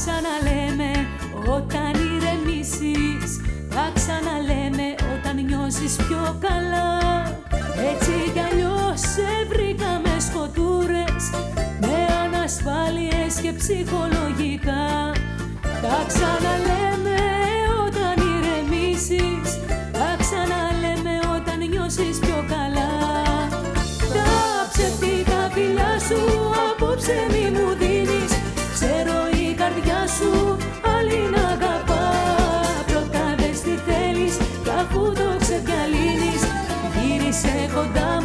ξαναλέμε όταν ηρεμήσεις Τα ξαναλέμε όταν νιώσεις πιο καλά. Έτσι κι αλλιώς σε με σκοτούρες Με ανασφάλειες και ψυχολογικά. Τα ξαναλέμε. Σε κοντά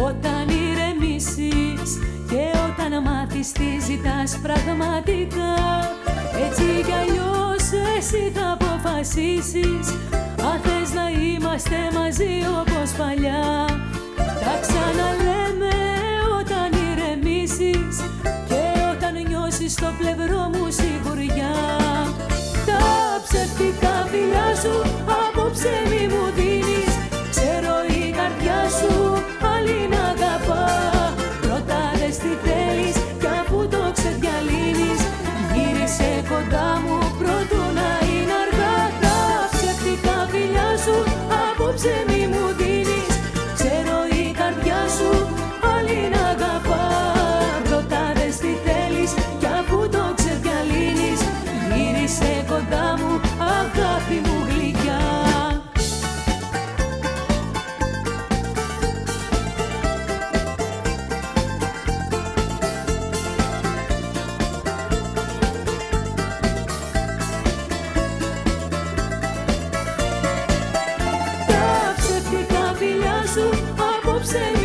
Όταν ηρεμήσεις και όταν μάθεις τι ζητάς πραγματικά Έτσι κι αλλιώς εσύ θα αποφασίσεις Αν θες να είμαστε μαζί όπως παλιά. Τα ξαναλέμε όταν ηρεμήσεις Και όταν νιώσεις το πλευρό say